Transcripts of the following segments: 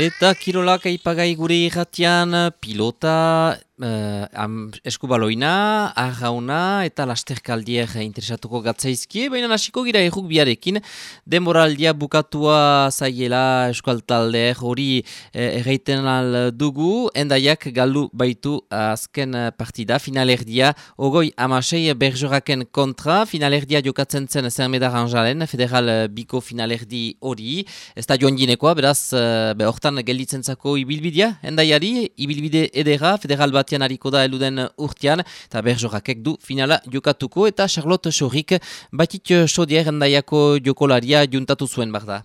Eta kirolak aipagai gure irratian pilota uh, am, eskubaloina, arrauna eta lasterkaldier interesatuko gatzaizkie, baina hasiko gira erruk biarekin, denboraldia bukatua zaiela eskualtalde hori eh, erreiten al dugu, endaiak galdu baitu azken partida, finalerdia, ogoi amasei berjoraken kontra, finalerdia jokatzen zen zermedar anjalen, federal biko finalerdi hori, ez da joan ginekoa, beraz, uh, hortan gelditzen zako ibilbidea, endaiari, ibilbide edera, federal batean hariko da eluden urtean, eta berjorakek du finala jokatuko, eta Charlotte Sorrik batit sodier endaiako jokolaria juntatu zuen, bar da?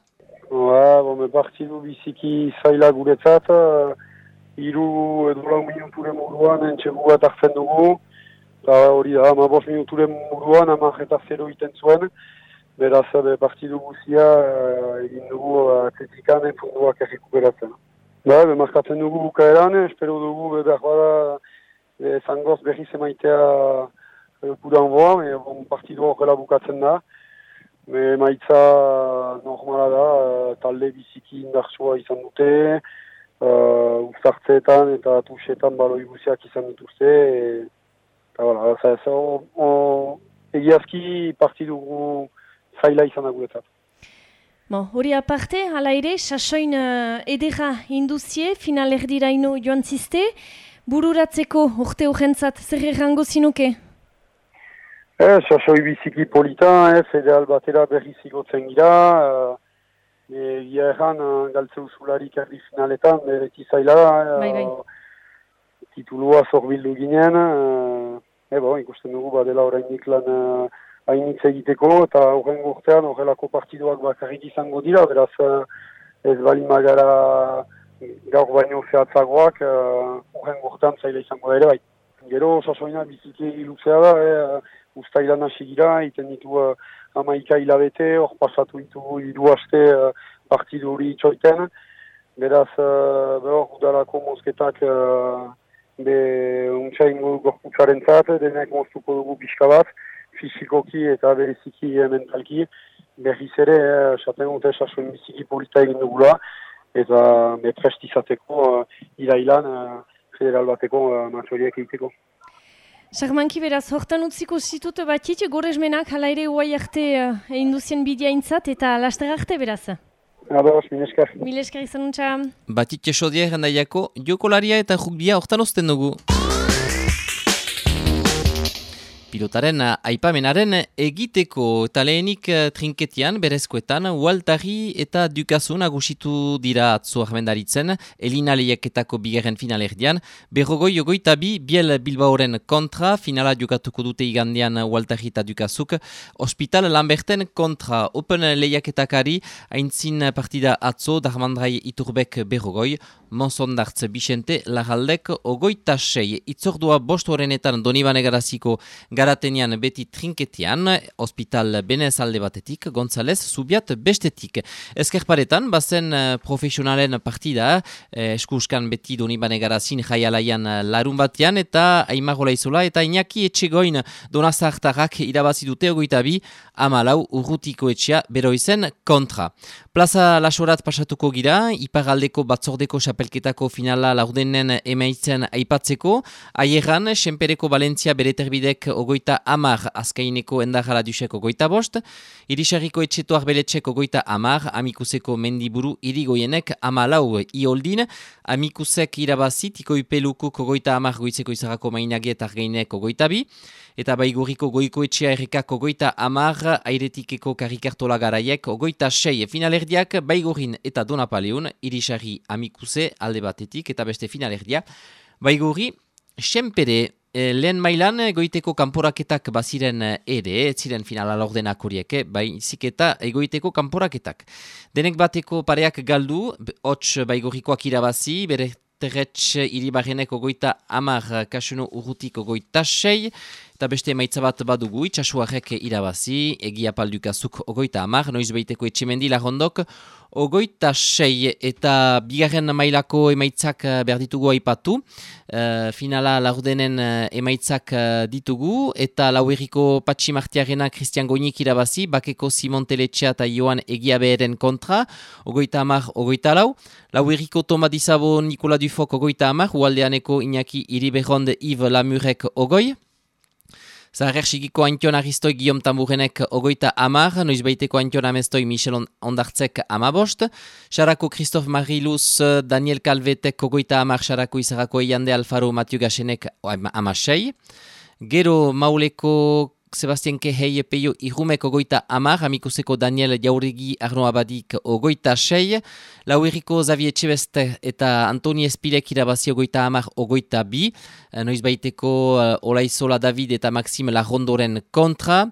Ba, bon, partidu biziki zaila guretzat, iru edo lau minuture muruan entxegu bat hartzen dugu, eta hori da, ama bos minuture muruan, ama jeta zero iten zuen, beraz, be, partidu guzia, egin dugu atletikan, funduak errekuperatzen. Ba, be, markatzen dugu bukaeran, espero dugu, be, behar bada, e, zangoz berriz emaitea e, kudan boa, e, bon, partidu horrela bukatzen da. Me maitza normala da, e, talde biziki indartsua izan dute, uh, uzartzeetan eta tusetan baloi guziak izan dituzte. E, eta, o, egiazki partidu zaila izan da guretzat. Bo, hori aparte, hala ere, sasoin uh, edera induzie, final erdiraino joan ziste, bururatzeko urte urgentzat zer errango zinuke? Eh, sasoi biziki polita, eh, federal batera berri zigotzen gira, eh, gira erran uh, galtze usularik erdi finaletan, bereti zaila eh, bai, bai. titulua zorbildu ginen, eh, bo, ikusten dugu badela orainik lan uh, hainitz egiteko, eta horren urtean horrelako partiduak bakarrik izango dira, beraz ez bali magara gaur baino zehatzagoak, horren uh, urtean zaila izango ere bai. Gero, sasoina biziki luzea da, eh, ustailan hasi gira, iten ditu uh, amaika hilabete, hor pasatu ditu hiru haste uh, partidu hori txoiten, beraz, uh, behor, udalako mozketak uh, be untsain gorputzaren zat, denek moztuko dugu pixka bat, fizikoki eta bereziki mentalki, berriz ere, esaten dute sasoin biziki polita egin dugula, eta metrest izateko uh, irailan uh, federal bateko uh, matxoriak egiteko. Sarmanki beraz, hortan utziko zitut batit, gorezmenak hala ere uai arte uh, egin duzien bidiaintzat eta laster arte beraz. Ados, milesker. Milesker izan untxa. Batit jesodiak handaiako, jokolaria eta jukbia hortan osten dugu. Pilotaren aipamenaren egiteko eta lehenik trinketian berezkoetan Waltari eta Dukazu nagusitu dira atzo ahmendaritzen Elina lehiaketako bigarren finalerdian berrogoi jogoi tabi Biel Bilbaoren kontra finala jokatuko dute igandean Waltari eta Dukazuk Hospital Lamberten kontra Open lehiaketakari haintzin partida atzo Darmandrai Iturbek berrogoi Monsondartz Bixente Lagaldek ogoi tasei itzordua bost horrenetan Donibane Garaziko garatenian beti trinketian, hospital benez alde batetik, González, Zubiat bestetik. Ezkerparetan, bazen uh, profesionalen partida, eh, eskuskan beti doni bane garazin jaialaian uh, larun batean, eta Aimagola Izola, eta Iñaki Etxegoin donazartarrak irabazi dute ogoita bi, amalau urrutiko etxea beroizen kontra. Plaza Lasorat pasatuko gira, iparaldeko batzordeko xapelketako finala laurdenen emaitzen aipatzeko, aierran, Senpereko Valentzia bereterbidek ogoita amar azkaineko endarra duseko goita bost, irisarriko etxetuak beletxeko goita amar, amikuseko mendiburu irigoienek amalau ioldin, amikusek irabazi, tiko ipeluko goita amar goitzeko izarako mainagietar geineko goita bi, eta baiguriko goiko etxea errekako goita amar, airetikeko karikartola garaiek goita sei. Finalerdiak, baigurin eta donapaleun, irisarri amikuse alde batetik, eta beste finalerdia, baiguri, Senpere, E, lehen mailan egoiteko kanporaketak baziren ere, ez ziren finala lordenak horiek, eh? bai ziketa egoiteko kanporaketak. Denek bateko pareak galdu, hots baigorikoak irabazi, bere terretx iribarrenek ogoita amar kasuno urrutiko goita sei, eta beste emaitza bat badugu itxasuarek irabazi, egia paldukazuk ogoita amar, noiz behiteko etximendi lagondok, ogoita sei eta bigarren mailako emaitzak eh, behar ditugu aipatu. Uh, finala laurdenen uh, emaitzak ditugu eta laueriko patxi martiarena Christian Goinik irabazi, bakeko Simon Teletxea eta Joan Egiaberen kontra, ogoita amar, ogoita lau. Laueriko Toma Dizabo Nikola Dufok ogoita amar, ualdeaneko Iñaki Iriberond Yves Lamurek ogoi. Zaharrer sigiko Antion Aristoi Guillaume Tamburenek ogoita amar, noiz baiteko Antion Amestoi Michel Ondartzek amabost, Xarako Christophe Mariluz Daniel Calvetek ogoita amar, Xarako Izarako Eiande Alfaro Mathieu Gasenek amasei, Gero Mauleko Sebastian Kehei epeio irumek ogoita amar, amikuseko Daniel Jauregi Arno Abadik ogoita sei, Laueriko Xavier Txebeste eta Antoni Espilek irabazi ogoita amar ogoita bi, eh, noiz baiteko uh, Olaizola David eta Maxime Larondoren kontra,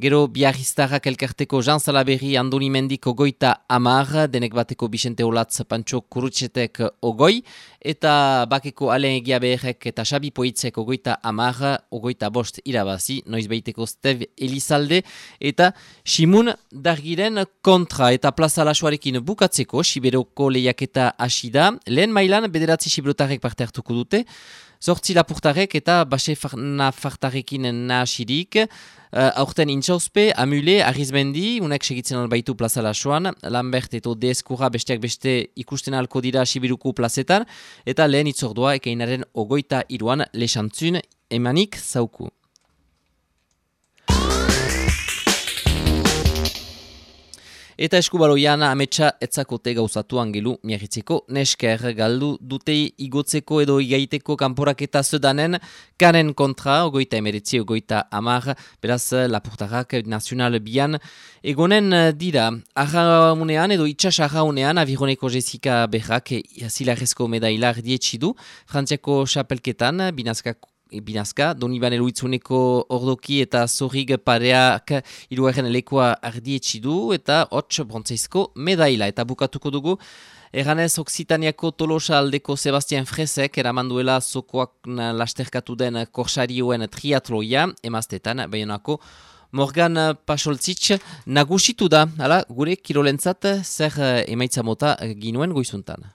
Gero biarriztarrak elkarteko Jean Salaberri Andoni Mendik ogoita amar, denek bateko Bixente Olatz Pantxo Kurutxetek ogoi, eta bakeko Alen Egiaberrek eta Xabi Poitzek ogoita amar, ogoita bost irabazi, noiz behiteko Stev Elizalde, eta Simun Dargiren kontra. Eta plaza lasuarekin bukatzeko, Siberoko lehiaketa asida, lehen mailan bederatzi Siberotarek parte hartuko dute, Zortzi lapurtarek eta base nafartarekin nahasirik, uh, aurten intxauzpe, amule, arrizbendi, unek segitzen albaitu plaza lasoan, Lambert eto deskura besteak beste ikusten alko dira Sibiruko plazetan, eta lehen itzordua ekeinaren ogoita iruan lesantzun emanik zauku. Eta eskubaloian ametsa etzakote gauzatu angelu miagitzeko nesker galdu dutei igotzeko edo igaiteko kanporak eta zedanen karen kontra, ogoita emeritzi, ogoita amar, beraz lapurtarrak nazional bian egonen dira. Arra unean edo itxas arra unean avironeko Jessica Berrak zilarrezko medailar dietxidu, frantziako xapelketan, binazkako binazka, doni bane ordoki eta zorrig pareak iruaren lekoa ardietsi du eta hots brontzeizko medaila eta bukatuko dugu. Eganez Oksitaniako tolosa aldeko Sebastian Fresek eramanduela zokoak lasterkatu den korsarioen triatloia, emaztetan, baionako Morgan Pasoltzitz nagusitu da, ala, gure kirolentzat zer emaitza mota ginuen goizuntan.